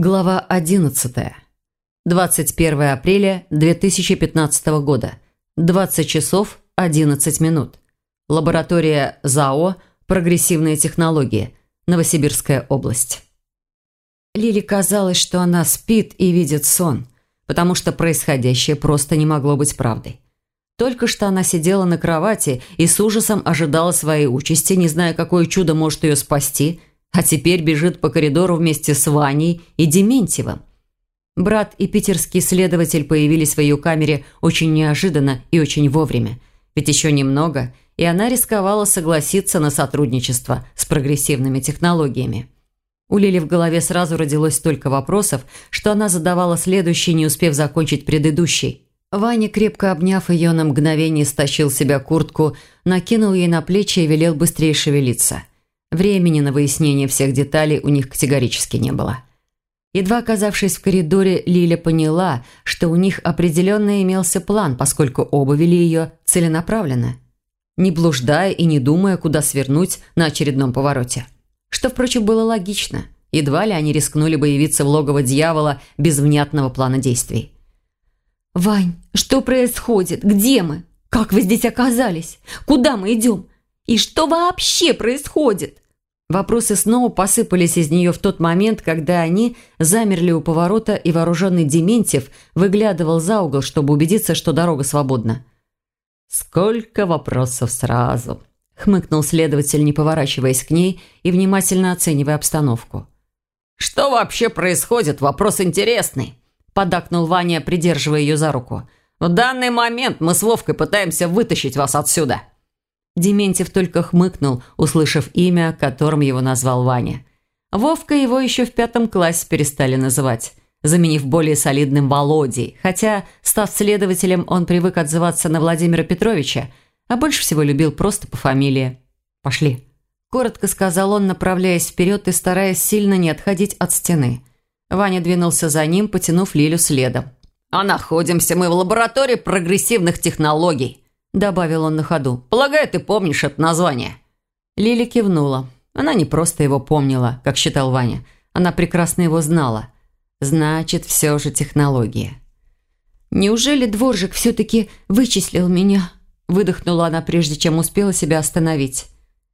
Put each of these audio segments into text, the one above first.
Глава 11. 21 апреля 2015 года. 20 часов 11 минут. Лаборатория ЗАО «Прогрессивные технологии». Новосибирская область. Лили казалось, что она спит и видит сон, потому что происходящее просто не могло быть правдой. Только что она сидела на кровати и с ужасом ожидала своей участи, не зная, какое чудо может ее спасти – а теперь бежит по коридору вместе с Ваней и Дементьевым. Брат и питерский следователь появились в ее камере очень неожиданно и очень вовремя. Ведь еще немного, и она рисковала согласиться на сотрудничество с прогрессивными технологиями. У Лили в голове сразу родилось столько вопросов, что она задавала следующий, не успев закончить предыдущий. Ваня, крепко обняв ее на мгновение, стащил себя куртку, накинул ей на плечи и велел быстрее шевелиться – Времени на выяснение всех деталей у них категорически не было. Едва оказавшись в коридоре, Лиля поняла, что у них определенно имелся план, поскольку оба вели ее целенаправленно, не блуждая и не думая, куда свернуть на очередном повороте. Что, впрочем, было логично. Едва ли они рискнули бы явиться в логово дьявола без внятного плана действий. «Вань, что происходит? Где мы? Как вы здесь оказались? Куда мы идем? И что вообще происходит?» Вопросы снова посыпались из нее в тот момент, когда они замерли у поворота, и вооруженный Дементьев выглядывал за угол, чтобы убедиться, что дорога свободна. «Сколько вопросов сразу!» – хмыкнул следователь, не поворачиваясь к ней и внимательно оценивая обстановку. «Что вообще происходит? Вопрос интересный!» – подакнул Ваня, придерживая ее за руку. «В данный момент мы с Вовкой пытаемся вытащить вас отсюда!» Дементьев только хмыкнул, услышав имя, которым его назвал Ваня. Вовка его еще в пятом классе перестали называть, заменив более солидным Володей, хотя, став следователем, он привык отзываться на Владимира Петровича, а больше всего любил просто по фамилии. «Пошли», – коротко сказал он, направляясь вперед и стараясь сильно не отходить от стены. Ваня двинулся за ним, потянув Лилю следом. «А находимся мы в лаборатории прогрессивных технологий», – добавил он на ходу. «Полагаю, ты помнишь это название». Лили кивнула. Она не просто его помнила, как считал Ваня. Она прекрасно его знала. Значит, все же технология. «Неужели дворжик все-таки вычислил меня?» Выдохнула она, прежде чем успела себя остановить.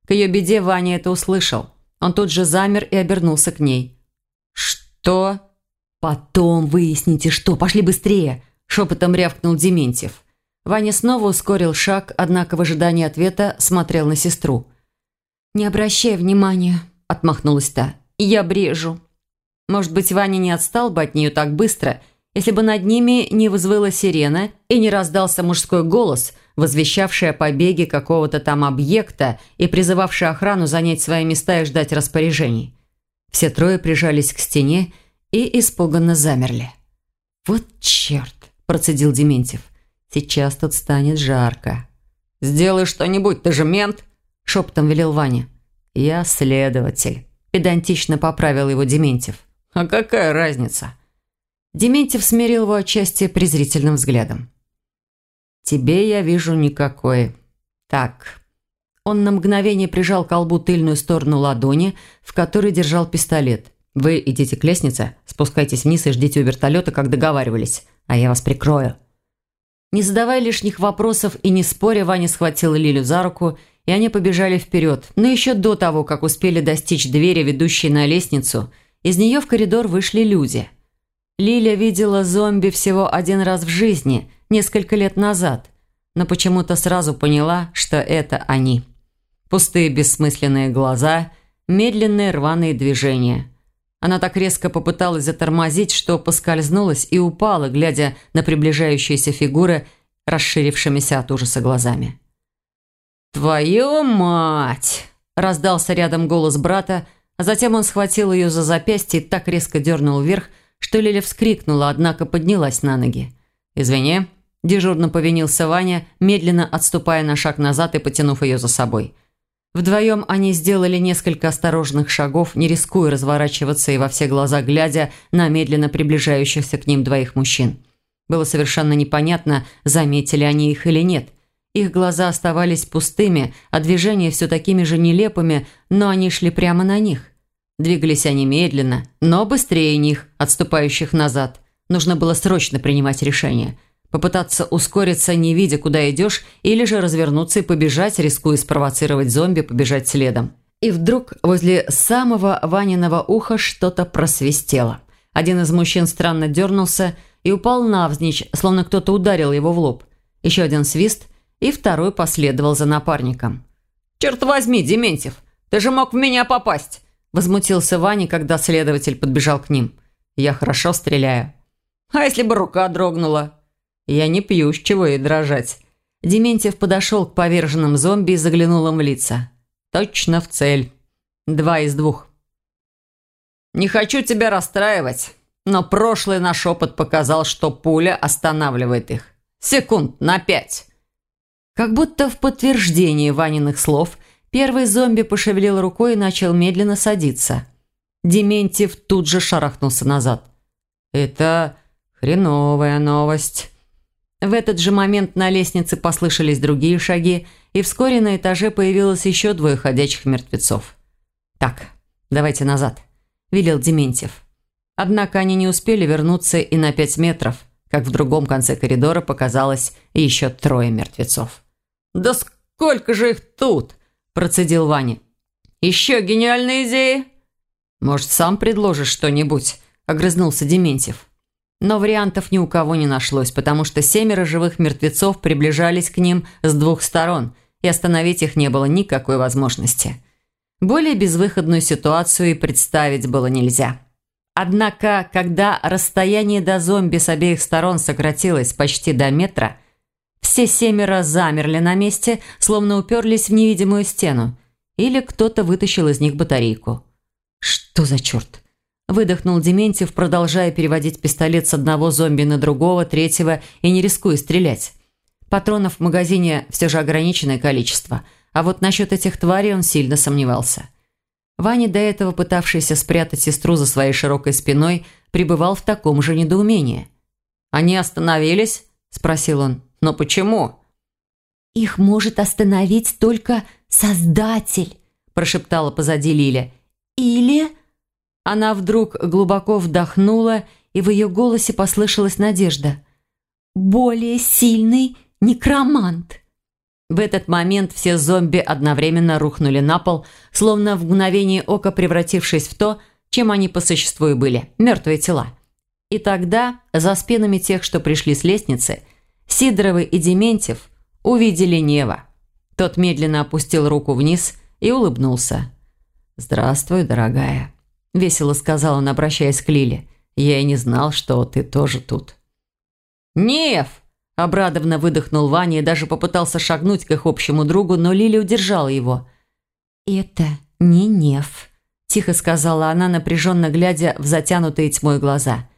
К ее беде Ваня это услышал. Он тут же замер и обернулся к ней. «Что?» «Потом выясните, что. Пошли быстрее!» Шепотом рявкнул Дементьев. Ваня снова ускорил шаг, однако в ожидании ответа смотрел на сестру. «Не обращай внимания», – отмахнулась та. «Я брежу». Может быть, Ваня не отстал бы от нее так быстро, если бы над ними не вызвала сирена и не раздался мужской голос, возвещавший о побеге какого-то там объекта и призывавший охрану занять свои места и ждать распоряжений. Все трое прижались к стене и испуганно замерли. «Вот черт!» – процедил Дементьев. Сейчас тут станет жарко. «Сделай что-нибудь, ты же мент!» – шепотом велел Ваня. «Я следователь», – педантично поправил его Дементьев. «А какая разница?» Дементьев смирил его отчасти презрительным взглядом. «Тебе я вижу никакой. Так». Он на мгновение прижал к колбу тыльную сторону ладони, в которой держал пистолет. «Вы идите к лестнице, спускайтесь вниз и ждите у вертолета, как договаривались, а я вас прикрою». Не задавая лишних вопросов и не споря, Ваня схватил Лилю за руку, и они побежали вперед. Но еще до того, как успели достичь двери, ведущей на лестницу, из нее в коридор вышли люди. Лиля видела зомби всего один раз в жизни, несколько лет назад, но почему-то сразу поняла, что это они. Пустые бессмысленные глаза, медленные рваные движения – она так резко попыталась затормозить, что поскользнулась и упала, глядя на приближающиеся фигуры, расширившимися от ужаса глазами. «Твою мать!» – раздался рядом голос брата, а затем он схватил ее за запястье и так резко дернул вверх, что Лиля вскрикнула, однако поднялась на ноги. «Извини», – дежурно повинился Ваня, медленно отступая на шаг назад и потянув ее за собой – Вдвоем они сделали несколько осторожных шагов, не рискуя разворачиваться и во все глаза глядя на медленно приближающихся к ним двоих мужчин. Было совершенно непонятно, заметили они их или нет. Их глаза оставались пустыми, а движения все такими же нелепыми, но они шли прямо на них. Двигались они медленно, но быстрее них, отступающих назад. Нужно было срочно принимать решение. Попытаться ускориться, не видя, куда идешь, или же развернуться и побежать, рискуя спровоцировать зомби побежать следом. И вдруг возле самого Ваниного уха что-то просвистело. Один из мужчин странно дернулся и упал навзничь, словно кто-то ударил его в лоб. Еще один свист, и второй последовал за напарником. «Черт возьми, Дементьев, ты же мог в меня попасть!» Возмутился Ваня, когда следователь подбежал к ним. «Я хорошо стреляю». «А если бы рука дрогнула?» «Я не пью, с чего ей дрожать». Дементьев подошел к поверженным зомби и заглянул им в лица. «Точно в цель. Два из двух». «Не хочу тебя расстраивать, но прошлый наш опыт показал, что пуля останавливает их. Секунд на пять». Как будто в подтверждение Ваниных слов, первый зомби пошевелил рукой и начал медленно садиться. Дементьев тут же шарахнулся назад. «Это хреновая новость». В этот же момент на лестнице послышались другие шаги, и вскоре на этаже появилось еще двое ходячих мертвецов. «Так, давайте назад», – велел Дементьев. Однако они не успели вернуться и на пять метров, как в другом конце коридора показалось еще трое мертвецов. «Да сколько же их тут?» – процедил Ваня. «Еще гениальные идеи?» «Может, сам предложишь что-нибудь?» – огрызнулся Дементьев. Но вариантов ни у кого не нашлось, потому что семеро живых мертвецов приближались к ним с двух сторон, и остановить их не было никакой возможности. Более безвыходную ситуацию и представить было нельзя. Однако, когда расстояние до зомби с обеих сторон сократилось почти до метра – все семеро замерли на месте, словно уперлись в невидимую стену. Или кто-то вытащил из них батарейку. «Что за черт?» Выдохнул Дементьев, продолжая переводить пистолет с одного зомби на другого, третьего и не рискуя стрелять. Патронов в магазине все же ограниченное количество, а вот насчет этих тварей он сильно сомневался. Ваня, до этого пытавшийся спрятать сестру за своей широкой спиной, пребывал в таком же недоумении. «Они остановились?» – спросил он. Но почему?» «Их может остановить только Создатель», – прошептала позади Лиля. «Или...» Она вдруг глубоко вдохнула, и в ее голосе послышалась надежда. «Более сильный некромант». В этот момент все зомби одновременно рухнули на пол, словно в мгновение ока превратившись в то, чем они по существу и были – мертвые тела. И тогда, за спинами тех, что пришли с лестницы – Сидоровы и Дементьев увидели Нева. Тот медленно опустил руку вниз и улыбнулся. «Здравствуй, дорогая», – весело сказал он, обращаясь к Лиле. «Я и не знал, что ты тоже тут». «Нев!» – обрадованно выдохнул Ваня и даже попытался шагнуть к их общему другу, но Лиля удержала его. «Это не Нев», – тихо сказала она, напряженно глядя в затянутые тьмой глаза.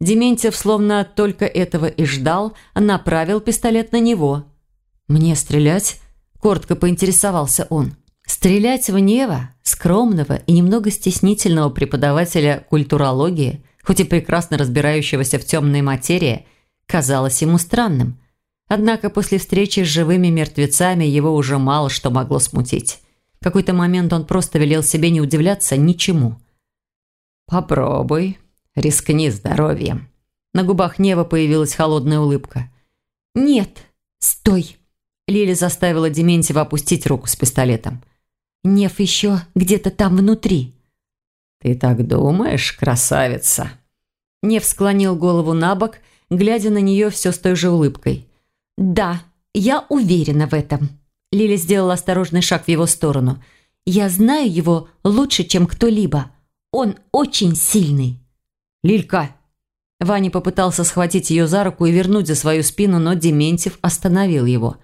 Дементьев, словно только этого и ждал, направил пистолет на него. «Мне стрелять?» – коротко поинтересовался он. Стрелять в Нева, скромного и немного стеснительного преподавателя культурологии, хоть и прекрасно разбирающегося в темной материи, казалось ему странным. Однако после встречи с живыми мертвецами его уже мало что могло смутить. В какой-то момент он просто велел себе не удивляться ничему. «Попробуй», Рискни здоровьем». На губах Нева появилась холодная улыбка. «Нет, стой!» Лили заставила Дементьева опустить руку с пистолетом. «Нев еще где-то там внутри». «Ты так думаешь, красавица?» Нев склонил голову на бок, глядя на нее все с той же улыбкой. «Да, я уверена в этом». Лили сделала осторожный шаг в его сторону. «Я знаю его лучше, чем кто-либо. Он очень сильный». «Лилька!» Ваня попытался схватить ее за руку и вернуть за свою спину, но Дементьев остановил его.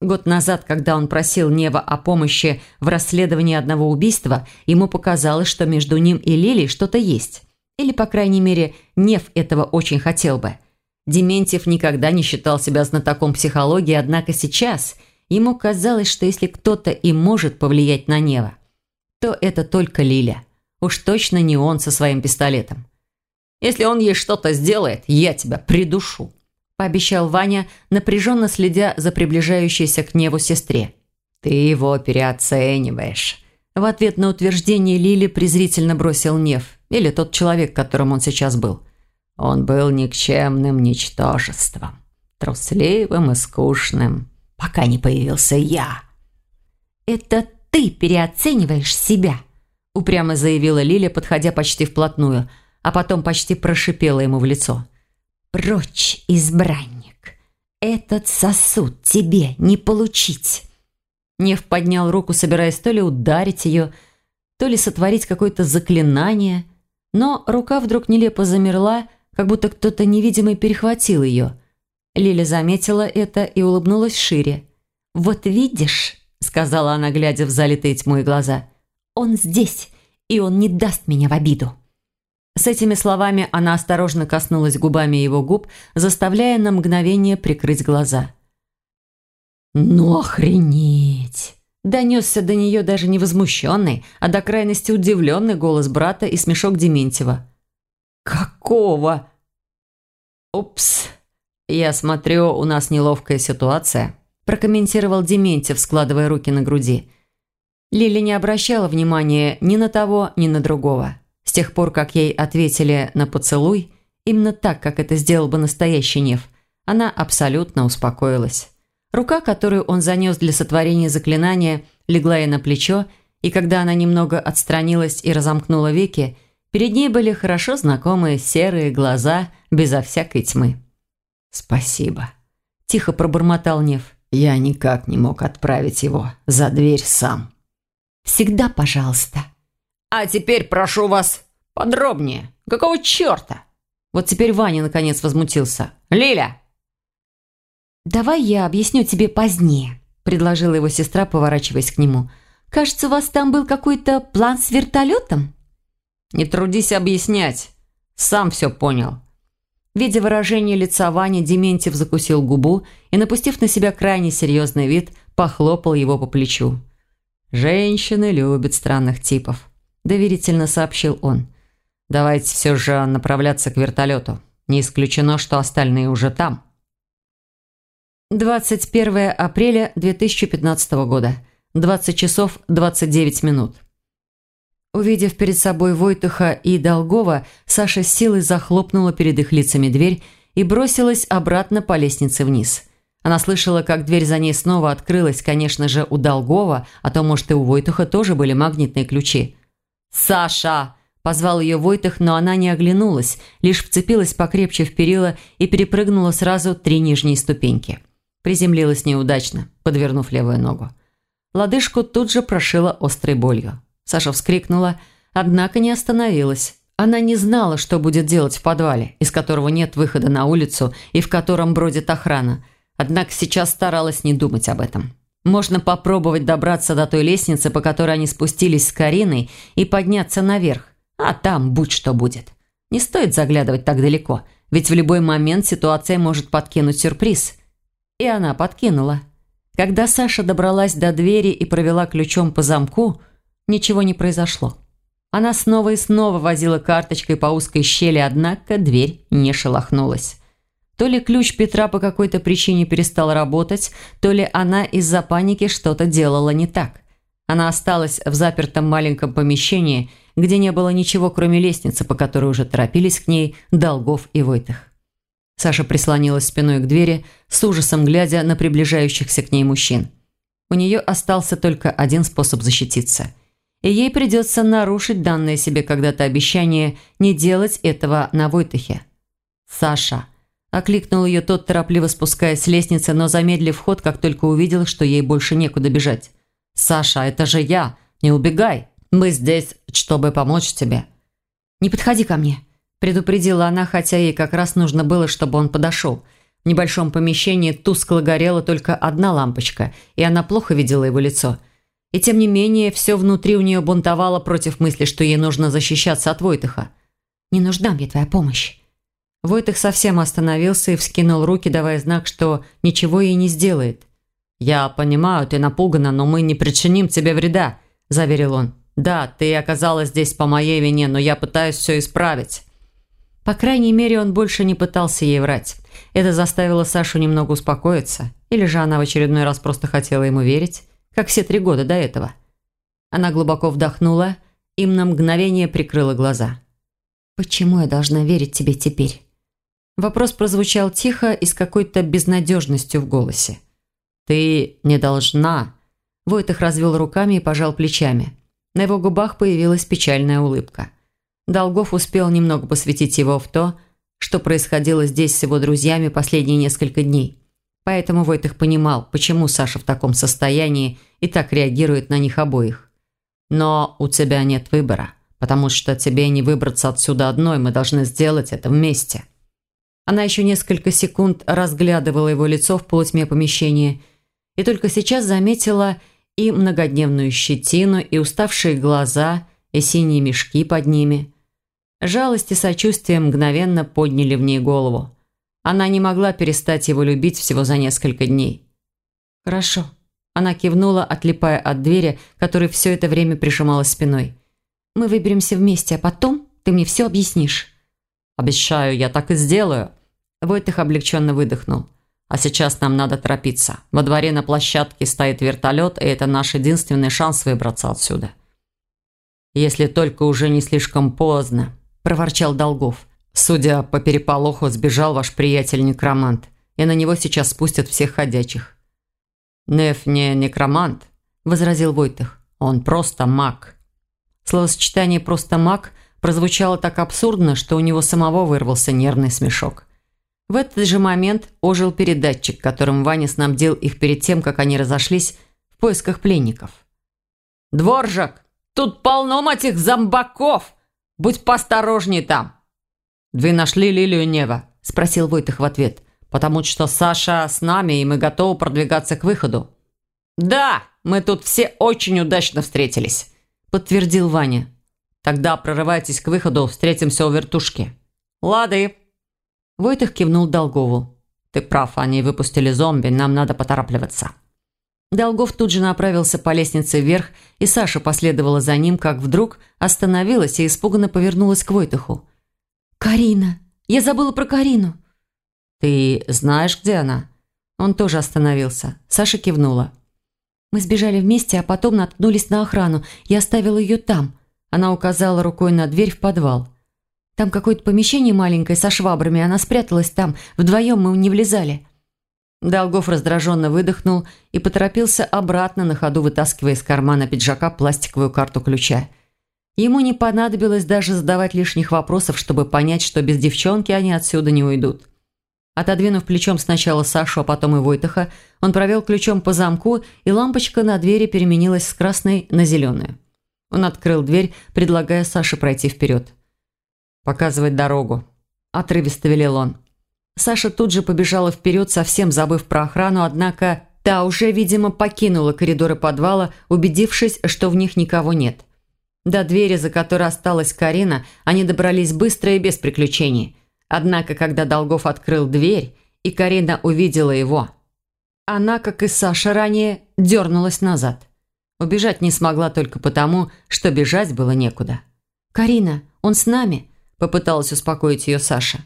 Год назад, когда он просил Нева о помощи в расследовании одного убийства, ему показалось, что между ним и Лилей что-то есть. Или, по крайней мере, Нев этого очень хотел бы. Дементьев никогда не считал себя знатоком психологии, однако сейчас ему казалось, что если кто-то и может повлиять на Нева, то это только Лиля. Уж точно не он со своим пистолетом. Если он ей что-то сделает, я тебя придушу», – пообещал Ваня, напряженно следя за приближающейся к Неву сестре. «Ты его переоцениваешь», – В ответ на утверждение Лили презрительно бросил Нев, или тот человек, которым он сейчас был. Он был никчемным ничтожеством, трусливым и скучным, пока не появился я. «Это ты переоцениваешь себя», – упрямо заявила Лиля, подходя почти вплотную, а потом почти прошипела ему в лицо. «Прочь, избранник! Этот сосуд тебе не получить!» Нев поднял руку, собираясь то ли ударить ее, то ли сотворить какое-то заклинание, но рука вдруг нелепо замерла, как будто кто-то невидимый перехватил ее. Лиля заметила это и улыбнулась шире. «Вот видишь», — сказала она, глядя в залитые тьмой глаза, «он здесь, и он не даст меня в обиду». С этими словами она осторожно коснулась губами его губ, заставляя на мгновение прикрыть глаза. «Ну охренеть!» Донесся до нее даже не возмущенный, а до крайности удивленный голос брата и смешок Дементьева. «Какого?» «Упс, я смотрю, у нас неловкая ситуация», прокомментировал Дементьев, складывая руки на груди. Лили не обращала внимания ни на того, ни на другого. С тех пор, как ей ответили на поцелуй, именно так, как это сделал бы настоящий Нев, она абсолютно успокоилась. Рука, которую он занес для сотворения заклинания, легла ей на плечо, и когда она немного отстранилась и разомкнула веки, перед ней были хорошо знакомые серые глаза безо всякой тьмы. «Спасибо», – тихо пробормотал Нев. «Я никак не мог отправить его за дверь сам». «Всегда пожалуйста». «А теперь прошу вас подробнее. Какого черта?» Вот теперь Ваня наконец возмутился. «Лиля, «Давай я объясню тебе позднее», – предложила его сестра, поворачиваясь к нему. «Кажется, у вас там был какой-то план с вертолетом?» «Не трудись объяснять. Сам все понял». Видя выражение лица Вани, Дементьев закусил губу и, напустив на себя крайне серьезный вид, похлопал его по плечу. «Женщины любят странных типов», – доверительно сообщил он. «Давайте все же направляться к вертолету. Не исключено, что остальные уже там». 21 апреля 2015 года. 20 часов 29 минут. Увидев перед собой Войтуха и Долгова, Саша с силой захлопнула перед их лицами дверь и бросилась обратно по лестнице вниз. Она слышала, как дверь за ней снова открылась, конечно же, у Долгова, а то, может, и у Войтуха тоже были магнитные ключи. «Саша!» – позвал ее Войтух, но она не оглянулась, лишь вцепилась покрепче в перила и перепрыгнула сразу три нижние ступеньки. Приземлилась неудачно, подвернув левую ногу. Лодыжку тут же прошила острой болью. Саша вскрикнула, однако не остановилась. Она не знала, что будет делать в подвале, из которого нет выхода на улицу и в котором бродит охрана. Однако сейчас старалась не думать об этом. Можно попробовать добраться до той лестницы, по которой они спустились с Кариной, и подняться наверх. А там будь что будет. Не стоит заглядывать так далеко, ведь в любой момент ситуация может подкинуть сюрприз. И она подкинула. Когда Саша добралась до двери и провела ключом по замку, ничего не произошло. Она снова и снова возила карточкой по узкой щели, однако дверь не шелохнулась. То ли ключ Петра по какой-то причине перестал работать, то ли она из-за паники что-то делала не так. Она осталась в запертом маленьком помещении, где не было ничего, кроме лестницы, по которой уже торопились к ней Долгов и Войтых. Саша прислонилась спиной к двери, с ужасом глядя на приближающихся к ней мужчин. У нее остался только один способ защититься. И ей придется нарушить данное себе когда-то обещание не делать этого на Войтахе. «Саша!» – окликнул ее тот, торопливо спускаясь с лестницы, но замедлив ход, как только увидел, что ей больше некуда бежать. «Саша, это же я! Не убегай! Мы здесь, чтобы помочь тебе!» «Не подходи ко мне!» Предупредила она, хотя ей как раз нужно было, чтобы он подошел. В небольшом помещении тускло горела только одна лампочка, и она плохо видела его лицо. И тем не менее, все внутри у нее бунтовало против мысли, что ей нужно защищаться от Войтыха. «Не нужна мне твоя помощь». Войтых совсем остановился и вскинул руки, давая знак, что ничего ей не сделает. «Я понимаю, ты напугана, но мы не причиним тебе вреда», – заверил он. «Да, ты оказалась здесь по моей вине, но я пытаюсь все исправить». По крайней мере, он больше не пытался ей врать. Это заставило Сашу немного успокоиться. Или же она в очередной раз просто хотела ему верить, как все три года до этого. Она глубоко вдохнула и на мгновение прикрыла глаза. «Почему я должна верить тебе теперь?» Вопрос прозвучал тихо и с какой-то безнадежностью в голосе. «Ты не должна...» Войтых развел руками и пожал плечами. На его губах появилась печальная улыбка. Долгов успел немного посвятить его в то, что происходило здесь с его друзьями последние несколько дней. Поэтому Войтых понимал, почему Саша в таком состоянии и так реагирует на них обоих. «Но у тебя нет выбора, потому что тебе не выбраться отсюда одной, мы должны сделать это вместе». Она еще несколько секунд разглядывала его лицо в полутьме помещения и только сейчас заметила и многодневную щетину, и уставшие глаза, и синие мешки под ними. Жалость и сочувствие мгновенно подняли в ней голову. Она не могла перестать его любить всего за несколько дней. «Хорошо». Она кивнула, отлипая от двери, которой все это время прижималась спиной. «Мы выберемся вместе, а потом ты мне все объяснишь». «Обещаю, я так и сделаю». Войтых облегченно выдохнул. «А сейчас нам надо торопиться. Во дворе на площадке стоит вертолет, и это наш единственный шанс выбраться отсюда». «Если только уже не слишком поздно», – проворчал Долгов. Судя по переполоху, сбежал ваш приятель-некромант, и на него сейчас спустят всех ходячих». «Неф не некромант», – возразил Войтых. «Он просто маг». Словосочетание «просто маг» прозвучало так абсурдно, что у него самого вырвался нервный смешок. В этот же момент ожил передатчик, которым Ваня снабдил их перед тем, как они разошлись в поисках пленников. «Дворжак, тут полно этих зомбаков! Будь поосторожней там!» «Вы нашли Лилию Нева?» – спросил Войтых в ответ. «Потому что Саша с нами, и мы готовы продвигаться к выходу». «Да, мы тут все очень удачно встретились», – подтвердил Ваня. «Тогда прорывайтесь к выходу, встретимся у вертушки». «Лады». Войтых кивнул Долгову. «Ты прав, они выпустили зомби, нам надо поторапливаться». Долгов тут же направился по лестнице вверх, и Саша последовала за ним, как вдруг остановилась и испуганно повернулась к Войтыху. «Карина! Я забыла про Карину!» «Ты знаешь, где она?» Он тоже остановился. Саша кивнула. «Мы сбежали вместе, а потом наткнулись на охрану. Я оставила ее там». Она указала рукой на дверь в подвал. «Там какое-то помещение маленькое со швабрами. Она спряталась там. Вдвоем мы не влезали». Долгов раздраженно выдохнул и поторопился обратно, на ходу вытаскивая из кармана пиджака пластиковую карту ключа. Ему не понадобилось даже задавать лишних вопросов, чтобы понять, что без девчонки они отсюда не уйдут. Отодвинув плечом сначала Сашу, а потом и Войтаха, он провел ключом по замку, и лампочка на двери переменилась с красной на зеленую. Он открыл дверь, предлагая Саше пройти вперед. «Показывать дорогу», – отрывисто велел он. Саша тут же побежала вперед, совсем забыв про охрану, однако та уже, видимо, покинула коридоры подвала, убедившись, что в них никого нет. До двери, за которой осталась Карина, они добрались быстро и без приключений. Однако, когда Долгов открыл дверь, и Карина увидела его, она, как и Саша ранее, дернулась назад. Убежать не смогла только потому, что бежать было некуда. «Карина, он с нами», – попыталась успокоить ее Саша.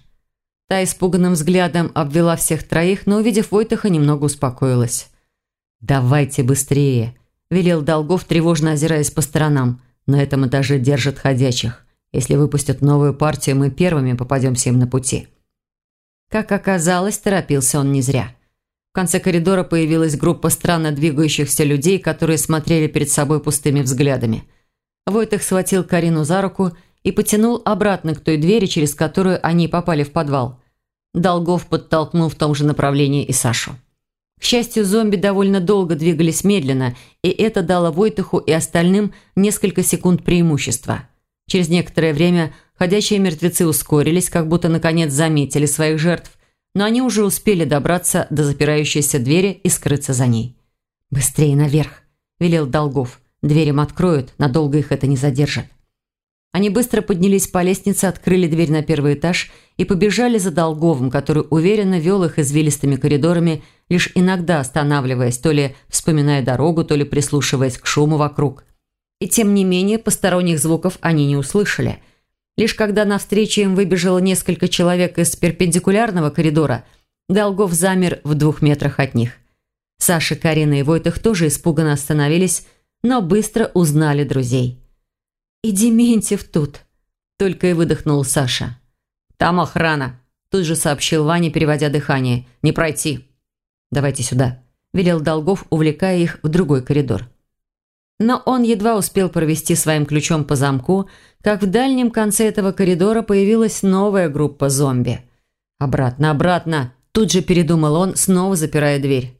Та испуганным взглядом обвела всех троих, но, увидев Войтаха, немного успокоилась. «Давайте быстрее», – велел Долгов, тревожно озираясь по сторонам. На этом этаже держат ходячих. Если выпустят новую партию, мы первыми попадемся им на пути». Как оказалось, торопился он не зря. В конце коридора появилась группа странно двигающихся людей, которые смотрели перед собой пустыми взглядами. Войтых схватил Карину за руку и потянул обратно к той двери, через которую они попали в подвал. Долгов подтолкнул в том же направлении и Сашу. К счастью, зомби довольно долго двигались медленно, и это дало Войтуху и остальным несколько секунд преимущества. Через некоторое время ходячие мертвецы ускорились, как будто наконец заметили своих жертв, но они уже успели добраться до запирающейся двери и скрыться за ней. «Быстрее наверх!» – велел Долгов. «Дверь им откроют, надолго их это не задержит». Они быстро поднялись по лестнице, открыли дверь на первый этаж и побежали за Долговым, который уверенно вел их извилистыми коридорами, лишь иногда останавливаясь, то ли вспоминая дорогу, то ли прислушиваясь к шуму вокруг. И тем не менее посторонних звуков они не услышали. Лишь когда навстречу им выбежало несколько человек из перпендикулярного коридора, Долгов замер в двух метрах от них. Саша, Карина и Войтых тоже испуганно остановились, но быстро узнали друзей. «И Дементьев тут», – только и выдохнул Саша. «Там охрана», – тут же сообщил Ваня, переводя дыхание. «Не пройти». «Давайте сюда», – велел Долгов, увлекая их в другой коридор. Но он едва успел провести своим ключом по замку, как в дальнем конце этого коридора появилась новая группа зомби. «Обратно, обратно!» – тут же передумал он, снова запирая дверь.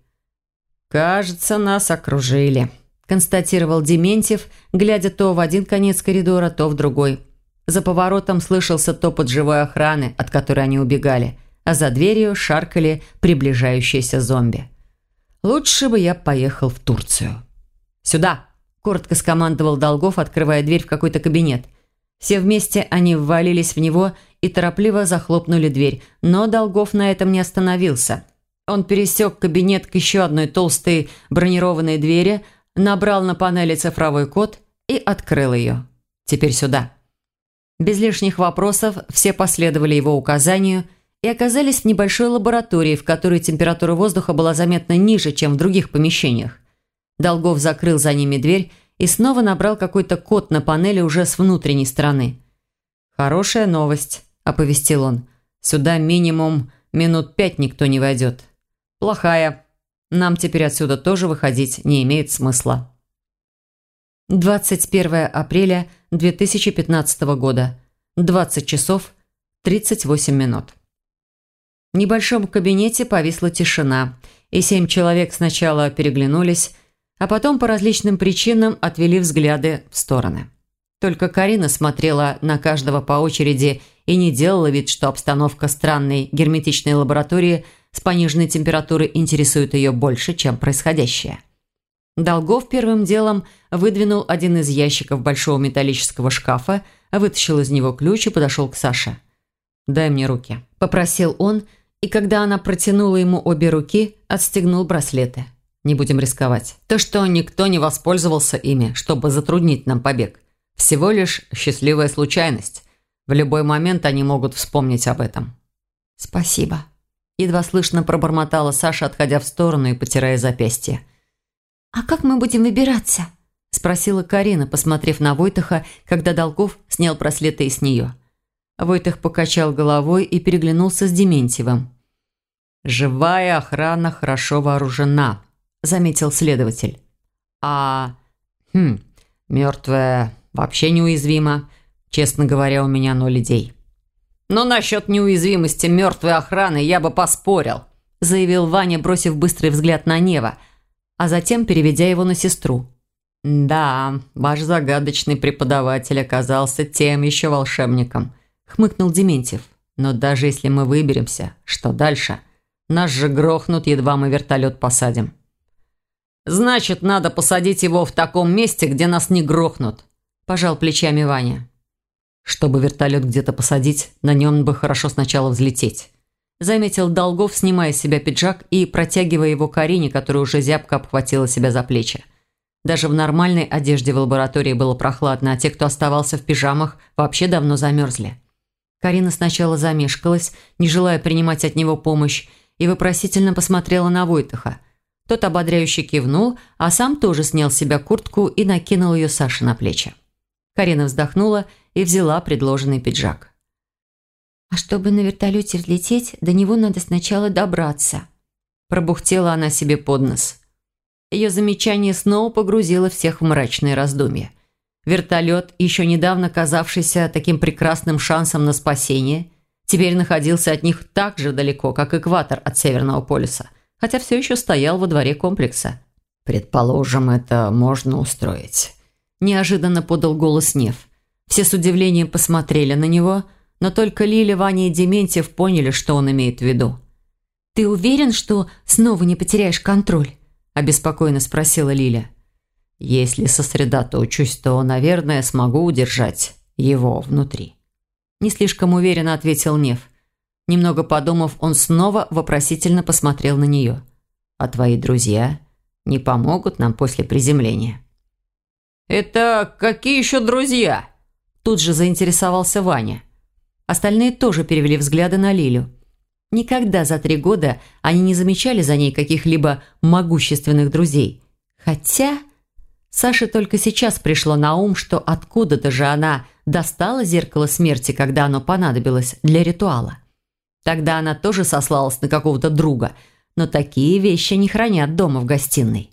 «Кажется, нас окружили», – констатировал Дементьев, глядя то в один конец коридора, то в другой. За поворотом слышался топот живой охраны, от которой они убегали, а за дверью шаркали приближающиеся зомби. «Лучше бы я поехал в Турцию». «Сюда!» Коротко скомандовал Долгов, открывая дверь в какой-то кабинет. Все вместе они ввалились в него и торопливо захлопнули дверь, но Долгов на этом не остановился. Он пересек кабинет к еще одной толстой бронированной двери, набрал на панели цифровой код и открыл ее. «Теперь сюда». Без лишних вопросов все последовали его указанию и оказались в небольшой лаборатории, в которой температура воздуха была заметно ниже, чем в других помещениях. Долгов закрыл за ними дверь и снова набрал какой-то код на панели уже с внутренней стороны. «Хорошая новость», – оповестил он. «Сюда минимум минут пять никто не войдет». «Плохая. Нам теперь отсюда тоже выходить не имеет смысла». 21 апреля 2015 года. 20 часов 38 минут. В небольшом кабинете повисла тишина, и семь человек сначала переглянулись, а потом по различным причинам отвели взгляды в стороны. Только Карина смотрела на каждого по очереди и не делала вид, что обстановка странной герметичной лаборатории с пониженной температурой интересует ее больше, чем происходящее. Долгов первым делом выдвинул один из ящиков большого металлического шкафа, вытащил из него ключ и подошел к Саше. «Дай мне руки», – попросил он, и когда она протянула ему обе руки, отстегнул браслеты. Не будем рисковать. То, что никто не воспользовался ими, чтобы затруднить нам побег. Всего лишь счастливая случайность. В любой момент они могут вспомнить об этом. «Спасибо», – едва слышно пробормотала Саша, отходя в сторону и потирая запястье. «А как мы будем выбираться?» – спросила Карина, посмотрев на Войтаха, когда Долгов снял браслеты и с нее. Войтах покачал головой и переглянулся с Дементьевым. «Живая охрана хорошо вооружена», – заметил следователь. «А... Хм, мертвая вообще неуязвима. Честно говоря, у меня ноль идей». «Но насчет неуязвимости мертвой охраны я бы поспорил», – заявил Ваня, бросив быстрый взгляд на Нева, а затем переведя его на сестру. «Да, ваш загадочный преподаватель оказался тем еще волшебником», – хмыкнул Дементьев. «Но даже если мы выберемся, что дальше? Нас же грохнут, едва мы вертолет посадим». «Значит, надо посадить его в таком месте, где нас не грохнут», – пожал плечами Ваня. «Чтобы вертолет где-то посадить, на нем бы хорошо сначала взлететь», – заметил Долгов, снимая с себя пиджак и протягивая его Карине, которая уже зябко обхватила себя за плечи. Даже в нормальной одежде в лаборатории было прохладно, а те, кто оставался в пижамах, вообще давно замерзли. Карина сначала замешкалась, не желая принимать от него помощь, и вопросительно посмотрела на Войтаха – тот ободряюще кивнул, а сам тоже снял с себя куртку и накинул ее Саше на плечи. Карина вздохнула и взяла предложенный пиджак. «А чтобы на вертолете взлететь, до него надо сначала добраться», пробухтела она себе под нос. Ее замечание снова погрузило всех в мрачные раздумья. Вертолет, еще недавно казавшийся таким прекрасным шансом на спасение, теперь находился от них так же далеко, как экватор от Северного полюса – хотя все еще стоял во дворе комплекса. «Предположим, это можно устроить», – неожиданно подал голос Нев. Все с удивлением посмотрели на него, но только Лиля, Ваня и Дементьев поняли, что он имеет в виду. «Ты уверен, что снова не потеряешь контроль?» – обеспокоенно спросила Лиля. «Если сосредоточусь, то, наверное, смогу удержать его внутри». Не слишком уверенно ответил Нев. Немного подумав, он снова вопросительно посмотрел на нее. «А твои друзья не помогут нам после приземления?» «Это какие еще друзья?» Тут же заинтересовался Ваня. Остальные тоже перевели взгляды на Лилю. Никогда за три года они не замечали за ней каких-либо могущественных друзей. Хотя Саше только сейчас пришло на ум, что откуда-то же она достала зеркало смерти, когда оно понадобилось для ритуала. Тогда она тоже сослалась на какого-то друга, но такие вещи не хранят дома в гостиной.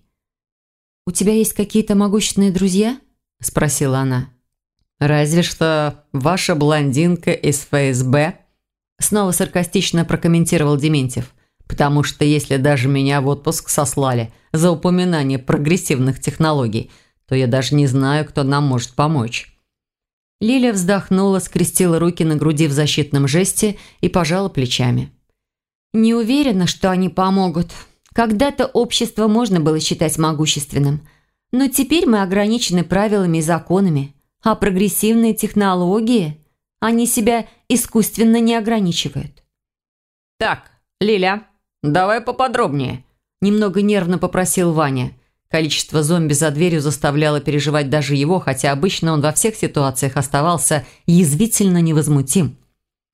«У тебя есть какие-то могущественные друзья?» – спросила она. «Разве что ваша блондинка из ФСБ», – снова саркастично прокомментировал Дементьев. «Потому что если даже меня в отпуск сослали за упоминание прогрессивных технологий, то я даже не знаю, кто нам может помочь». Лиля вздохнула, скрестила руки на груди в защитном жесте и пожала плечами. «Не уверена, что они помогут. Когда-то общество можно было считать могущественным. Но теперь мы ограничены правилами и законами. А прогрессивные технологии, они себя искусственно не ограничивают». «Так, Лиля, давай поподробнее», – немного нервно попросил Ваня. Количество зомби за дверью заставляло переживать даже его, хотя обычно он во всех ситуациях оставался язвительно невозмутим.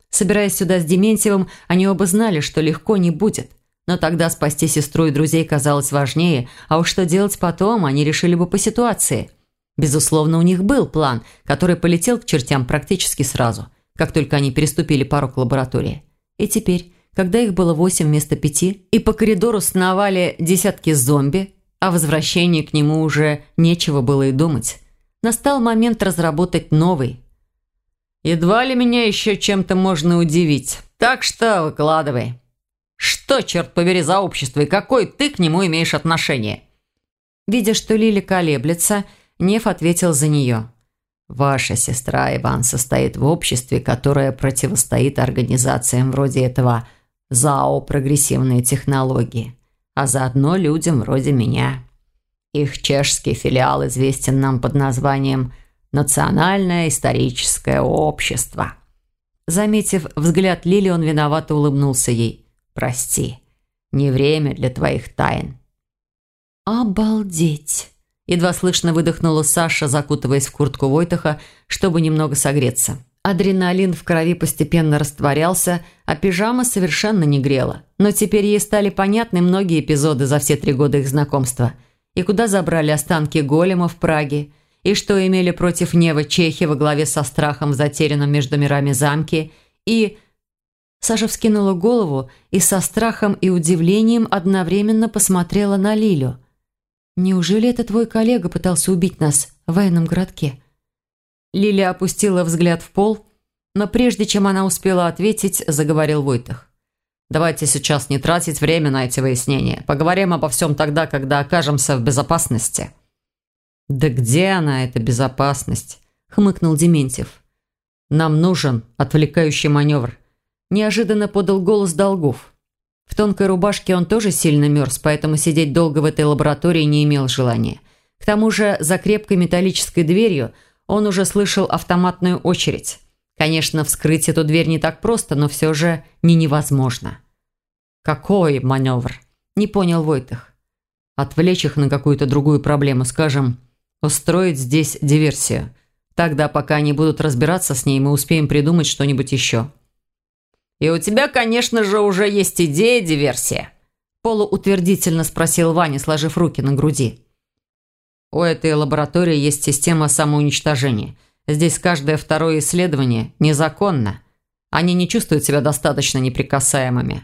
Собираясь сюда с Дементьевым, они оба знали, что легко не будет. Но тогда спасти сестру и друзей казалось важнее, а уж что делать потом, они решили бы по ситуации. Безусловно, у них был план, который полетел к чертям практически сразу, как только они переступили порог лаборатории. И теперь, когда их было восемь вместо пяти, и по коридору сновали десятки зомби, о возвращении к нему уже нечего было и думать. Настал момент разработать новый. «Едва ли меня еще чем-то можно удивить, так что выкладывай. Что, черт побери, за общество и какой ты к нему имеешь отношение?» Видя, что Лили колеблется, Нев ответил за нее. «Ваша сестра Иван состоит в обществе, которое противостоит организациям вроде этого ЗАО «Прогрессивные технологии» а заодно людям вроде меня. Их чешский филиал известен нам под названием «Национальное историческое общество». Заметив взгляд Лили, он виновато улыбнулся ей. «Прости, не время для твоих тайн». «Обалдеть!» Едва слышно выдохнула Саша, закутываясь в куртку Войтаха, чтобы немного согреться. Адреналин в крови постепенно растворялся, а пижама совершенно не грела. Но теперь ей стали понятны многие эпизоды за все три года их знакомства. И куда забрали останки голема в Праге, и что имели против Нева чехи во главе со страхом в затерянном между мирами замке, и... Саша вскинула голову и со страхом и удивлением одновременно посмотрела на Лилю. «Неужели это твой коллега пытался убить нас в военном городке?» Лилия опустила взгляд в пол, но прежде чем она успела ответить, заговорил Войтах. «Давайте сейчас не тратить время на эти выяснения. Поговорим обо всем тогда, когда окажемся в безопасности». «Да где она, эта безопасность?» – хмыкнул Дементьев. «Нам нужен отвлекающий маневр». Неожиданно подал голос Долгов. В тонкой рубашке он тоже сильно мерз, поэтому сидеть долго в этой лаборатории не имел желания. К тому же за крепкой металлической дверью – он уже слышал автоматную очередь. Конечно, вскрыть эту дверь не так просто, но все же не невозможно. «Какой маневр?» – не понял Войтых. «Отвлечь их на какую-то другую проблему, скажем, устроить здесь диверсию. Тогда, пока они будут разбираться с ней, мы успеем придумать что-нибудь еще». «И у тебя, конечно же, уже есть идея диверсия?» Полуутвердительно спросил Ваня, сложив руки на груди. У этой лаборатории есть система самоуничтожения. Здесь каждое второе исследование незаконно. Они не чувствуют себя достаточно неприкасаемыми.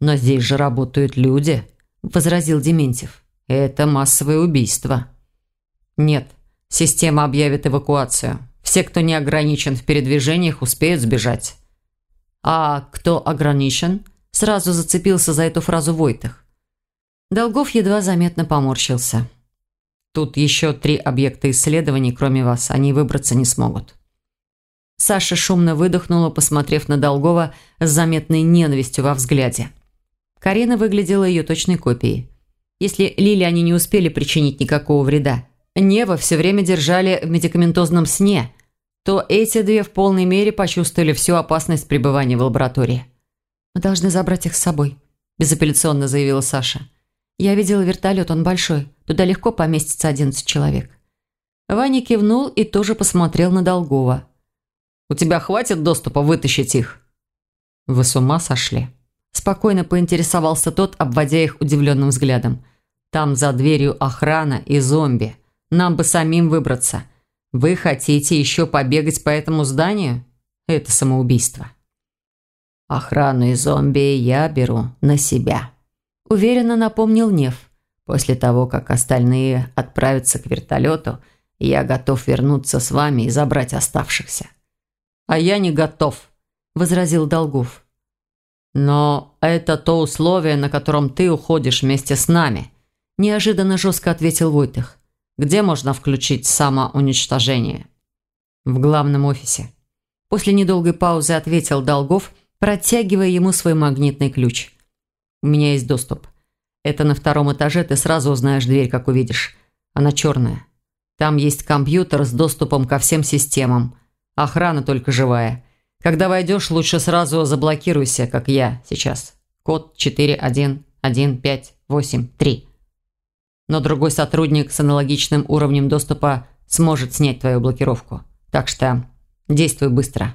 «Но здесь же работают люди», – возразил Дементьев. «Это массовое убийство». «Нет, система объявит эвакуацию. Все, кто не ограничен в передвижениях, успеют сбежать». «А кто ограничен?» – сразу зацепился за эту фразу Войтых. Долгов едва заметно поморщился. Тут еще три объекта исследований, кроме вас. Они выбраться не смогут». Саша шумно выдохнула, посмотрев на Долгова с заметной ненавистью во взгляде. Карина выглядела ее точной копией. Если Лиле они не успели причинить никакого вреда, Нева все время держали в медикаментозном сне, то эти две в полной мере почувствовали всю опасность пребывания в лаборатории. «Мы должны забрать их с собой», – безапелляционно заявила Саша. «Я видела вертолет, он большой. Туда легко поместится одиннадцать человек». Ваня кивнул и тоже посмотрел на Долгова. «У тебя хватит доступа вытащить их?» «Вы с ума сошли?» Спокойно поинтересовался тот, обводя их удивленным взглядом. «Там за дверью охрана и зомби. Нам бы самим выбраться. Вы хотите еще побегать по этому зданию? Это самоубийство. Охрану и зомби я беру на себя. Уверенно напомнил Нев. После того, как остальные отправятся к вертолету, я готов вернуться с вами и забрать оставшихся. А я не готов, возразил Долгов. Но это то условие, на котором ты уходишь вместе с нами, неожиданно жестко ответил Войтых. Где можно включить самоуничтожение? В главном офисе. После недолгой паузы ответил Долгов, протягивая ему свой магнитный ключ. У меня есть доступ. Это на втором этаже, ты сразу узнаешь дверь, как увидишь. Она черная. Там есть компьютер с доступом ко всем системам. Охрана только живая. Когда войдешь, лучше сразу заблокируйся, как я сейчас. Код 4115883 но другой сотрудник с аналогичным уровнем доступа сможет снять твою блокировку. Так что действуй быстро».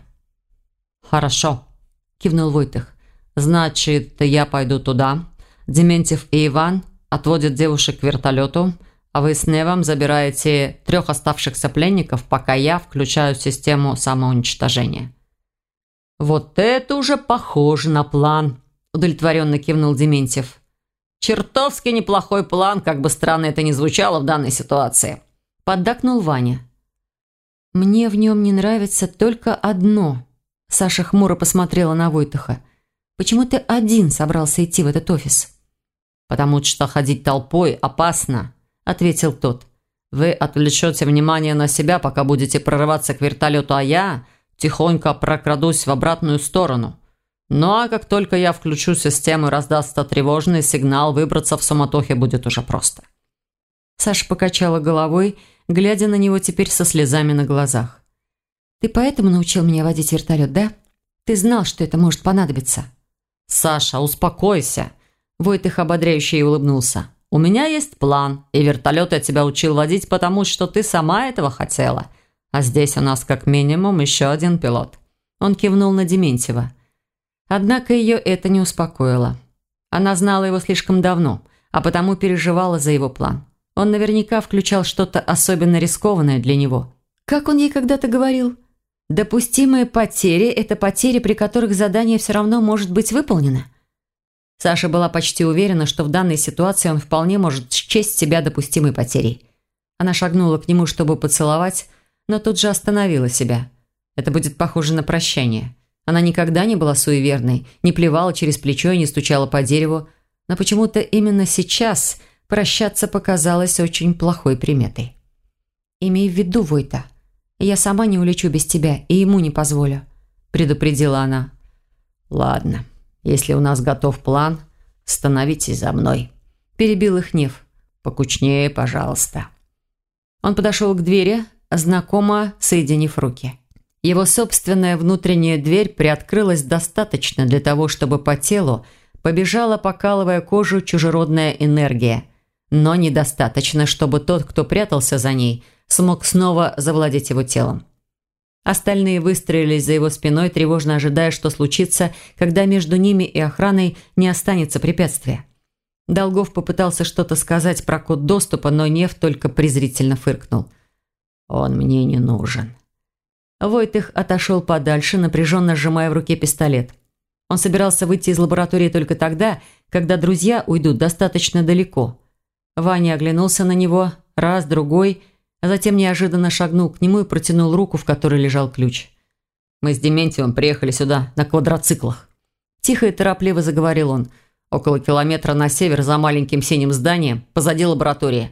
«Хорошо», – кивнул Войтых. «Значит, я пойду туда. Дементьев и Иван отводят девушек к вертолету, а вы с Невом забираете трех оставшихся пленников, пока я включаю систему самоуничтожения». «Вот это уже похоже на план», – удовлетворенно кивнул Дементьев. Чертовски неплохой план, как бы странно это ни звучало в данной ситуации. Поддакнул Ваня. «Мне в нем не нравится только одно». Саша хмуро посмотрела на Войтаха. «Почему ты один собрался идти в этот офис?» «Потому что ходить толпой опасно», – ответил тот. «Вы отвлечете внимание на себя, пока будете прорываться к вертолету, а я тихонько прокрадусь в обратную сторону. Ну а как только я включу систему и раздастся тревожный сигнал, выбраться в суматохе будет уже просто. Саша покачала головой, глядя на него теперь со слезами на глазах. «Ты поэтому научил меня водить вертолет, да? Ты знал, что это может понадобиться». «Саша, успокойся!» Войтых ободряюще и улыбнулся. «У меня есть план, и вертолет я тебя учил водить, потому что ты сама этого хотела. А здесь у нас как минимум еще один пилот». Он кивнул на Дементьева. Однако ее это не успокоило. Она знала его слишком давно, а потому переживала за его план. Он наверняка включал что-то особенно рискованное для него. Как он ей когда-то говорил? Допустимые потери – это потери, при которых задание все равно может быть выполнено. Саша была почти уверена, что в данной ситуации он вполне может счесть себя допустимой потерей. Она шагнула к нему, чтобы поцеловать, но тут же остановила себя. Это будет похоже на прощание. Она никогда не была суеверной, не плевала через плечо и не стучала по дереву, но почему-то именно сейчас прощаться показалось очень плохой приметой. «Имей в виду, Войта, я сама не улечу без тебя и ему не позволю», – предупредила она. «Ладно, если у нас готов план, становитесь за мной», – перебил их Нев. «Покучнее, пожалуйста». Он подошел к двери, знакомо соединив руки. Его собственная внутренняя дверь приоткрылась достаточно для того, чтобы по телу побежала, покалывая кожу, чужеродная энергия. Но недостаточно, чтобы тот, кто прятался за ней, смог снова завладеть его телом. Остальные выстроились за его спиной, тревожно ожидая, что случится, когда между ними и охраной не останется препятствия. Долгов попытался что-то сказать про код доступа, но Нев только презрительно фыркнул. «Он мне не нужен». Войтых отошел подальше, напряженно сжимая в руке пистолет. Он собирался выйти из лаборатории только тогда, когда друзья уйдут достаточно далеко. Ваня оглянулся на него, раз, другой, а затем неожиданно шагнул к нему и протянул руку, в которой лежал ключ. «Мы с Дементьевым приехали сюда на квадроциклах». Тихо и торопливо заговорил он. «Около километра на север за маленьким синим зданием, позади лаборатории.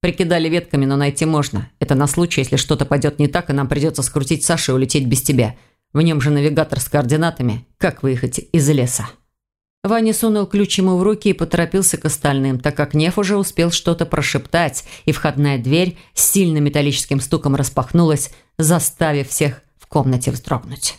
Прикидали ветками, но найти можно. Это на случай, если что-то пойдет не так, и нам придется скрутить Сашу и улететь без тебя. В нем же навигатор с координатами. Как выехать из леса?» Ваня сунул ключ ему в руки и поторопился к остальным, так как Неф уже успел что-то прошептать, и входная дверь с сильным металлическим стуком распахнулась, заставив всех в комнате вздрогнуть.